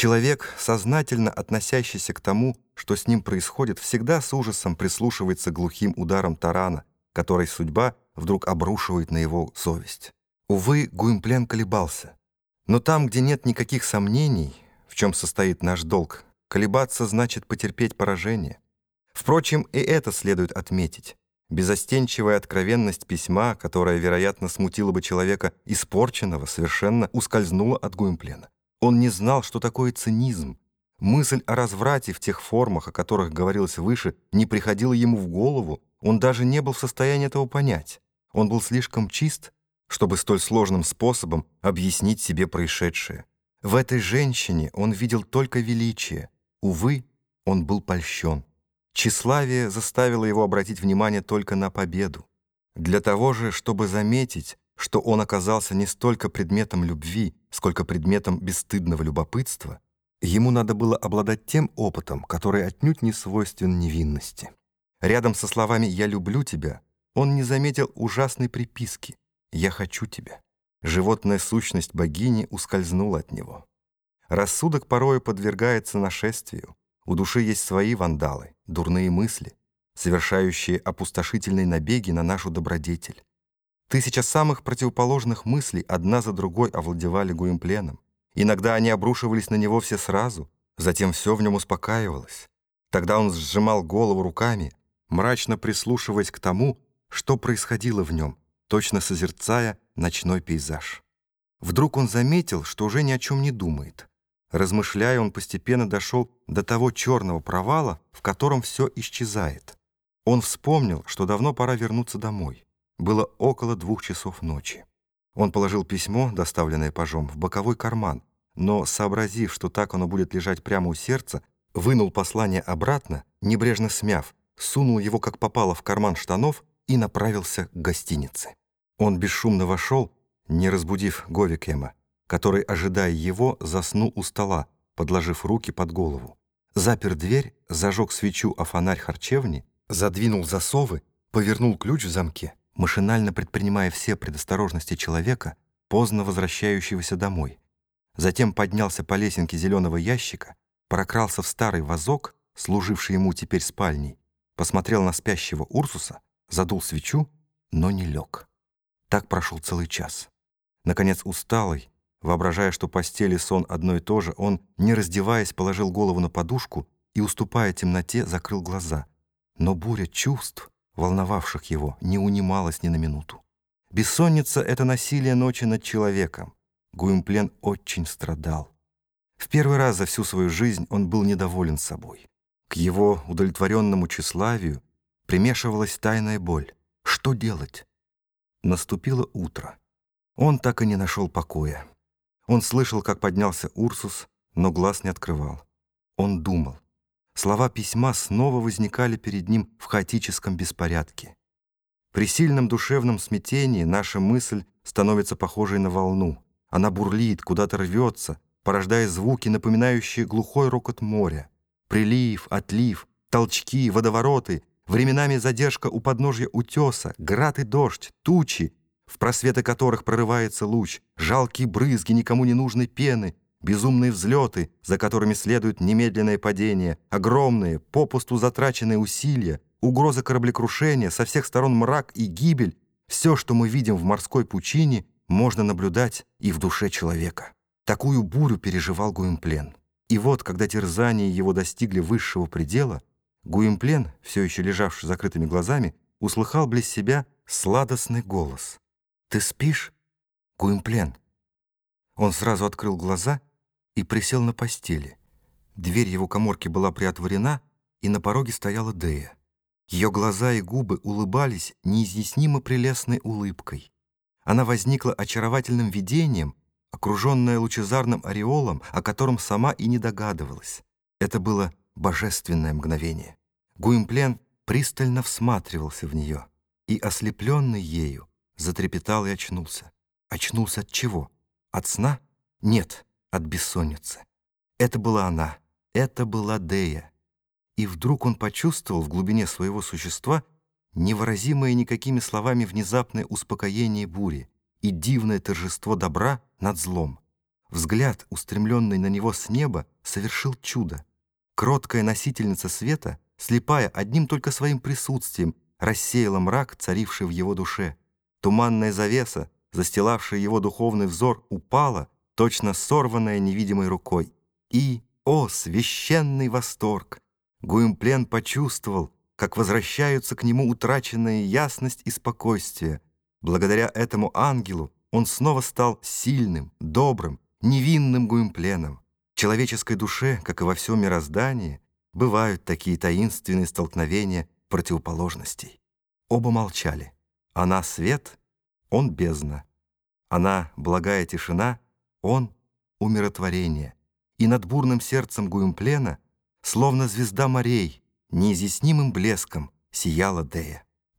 Человек, сознательно относящийся к тому, что с ним происходит, всегда с ужасом прислушивается глухим ударам тарана, который судьба вдруг обрушивает на его совесть. Увы, Гуимплен колебался. Но там, где нет никаких сомнений, в чем состоит наш долг, колебаться значит потерпеть поражение. Впрочем, и это следует отметить. Безостенчивая откровенность письма, которая, вероятно, смутила бы человека испорченного, совершенно ускользнула от Гуимплена. Он не знал, что такое цинизм. Мысль о разврате в тех формах, о которых говорилось выше, не приходила ему в голову, он даже не был в состоянии этого понять. Он был слишком чист, чтобы столь сложным способом объяснить себе происшедшее. В этой женщине он видел только величие. Увы, он был польщен. Тщеславие заставило его обратить внимание только на победу. Для того же, чтобы заметить, что он оказался не столько предметом любви, сколько предметом бесстыдного любопытства, ему надо было обладать тем опытом, который отнюдь не свойствен невинности. Рядом со словами «я люблю тебя» он не заметил ужасной приписки «Я хочу тебя». Животная сущность богини ускользнула от него. Рассудок порою подвергается нашествию. У души есть свои вандалы, дурные мысли, совершающие опустошительные набеги на нашу добродетель. Тысяча самых противоположных мыслей одна за другой овладевали Гуимпленом. Иногда они обрушивались на него все сразу, затем все в нем успокаивалось. Тогда он сжимал голову руками, мрачно прислушиваясь к тому, что происходило в нем, точно созерцая ночной пейзаж. Вдруг он заметил, что уже ни о чем не думает. Размышляя, он постепенно дошел до того черного провала, в котором все исчезает. Он вспомнил, что давно пора вернуться домой. Было около двух часов ночи. Он положил письмо, доставленное пажом, в боковой карман, но, сообразив, что так оно будет лежать прямо у сердца, вынул послание обратно, небрежно смяв, сунул его как попало в карман штанов и направился к гостинице. Он бесшумно вошел, не разбудив Говикема, который, ожидая его, заснул у стола, подложив руки под голову. Запер дверь, зажег свечу о фонарь харчевни, задвинул засовы, повернул ключ в замке, машинально предпринимая все предосторожности человека, поздно возвращающегося домой. Затем поднялся по лесенке зеленого ящика, прокрался в старый вазок, служивший ему теперь спальней, посмотрел на спящего Урсуса, задул свечу, но не лег. Так прошел целый час. Наконец, усталый, воображая, что постель и сон одно и то же, он, не раздеваясь, положил голову на подушку и, уступая темноте, закрыл глаза. Но буря чувств, волновавших его, не унималась ни на минуту. Бессонница — это насилие ночи над человеком. Гуимплен очень страдал. В первый раз за всю свою жизнь он был недоволен собой. К его удовлетворенному тщеславию примешивалась тайная боль. Что делать? Наступило утро. Он так и не нашел покоя. Он слышал, как поднялся Урсус, но глаз не открывал. Он думал. Слова письма снова возникали перед ним в хаотическом беспорядке. При сильном душевном смятении наша мысль становится похожей на волну. Она бурлит, куда-то рвется, порождая звуки, напоминающие глухой рокот моря. Прилив, отлив, толчки, водовороты, временами задержка у подножья утеса, град и дождь, тучи, в просветы которых прорывается луч, жалкие брызги никому не нужной пены, безумные взлеты, за которыми следует немедленное падение, огромные, попусту затраченные усилия, угроза кораблекрушения, со всех сторон мрак и гибель, все, что мы видим в морской пучине, можно наблюдать и в душе человека. Такую бурю переживал Гуимплен. И вот, когда терзания его достигли высшего предела, Гуимплен, все еще лежавший закрытыми глазами, услыхал близ себя сладостный голос. «Ты спишь, Гуимплен?» Он сразу открыл глаза и присел на постели. Дверь его коморки была приотворена, и на пороге стояла Дея. Ее глаза и губы улыбались неизъяснимо прелестной улыбкой. Она возникла очаровательным видением, окруженная лучезарным ореолом, о котором сама и не догадывалась. Это было божественное мгновение. Гуимплен пристально всматривался в нее и, ослепленный ею, затрепетал и очнулся. Очнулся от чего? От сна? Нет, от бессонницы. Это была она, это была Дея. И вдруг он почувствовал в глубине своего существа невыразимое никакими словами внезапное успокоение бури и дивное торжество добра над злом. взгляд, устремленный на него с неба, совершил чудо. Кроткая носительница света, слепая одним только своим присутствием, рассеяла мрак, царивший в его душе. Туманная завеса, застилавшая его духовный взор, упала, точно сорванная невидимой рукой. И, о, священный восторг! Гуимплен почувствовал, как возвращаются к нему утраченная ясность и спокойствие. Благодаря этому ангелу он снова стал сильным, добрым, невинным Гуимпленом. В человеческой душе, как и во всем мироздании, бывают такие таинственные столкновения противоположностей. Оба молчали. Она — свет, он — бездна. Она — благая тишина, он — умиротворение. И над бурным сердцем Гуимплена, словно звезда морей, неизъяснимым блеском сияла Дея.